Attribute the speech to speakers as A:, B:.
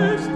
A: Alles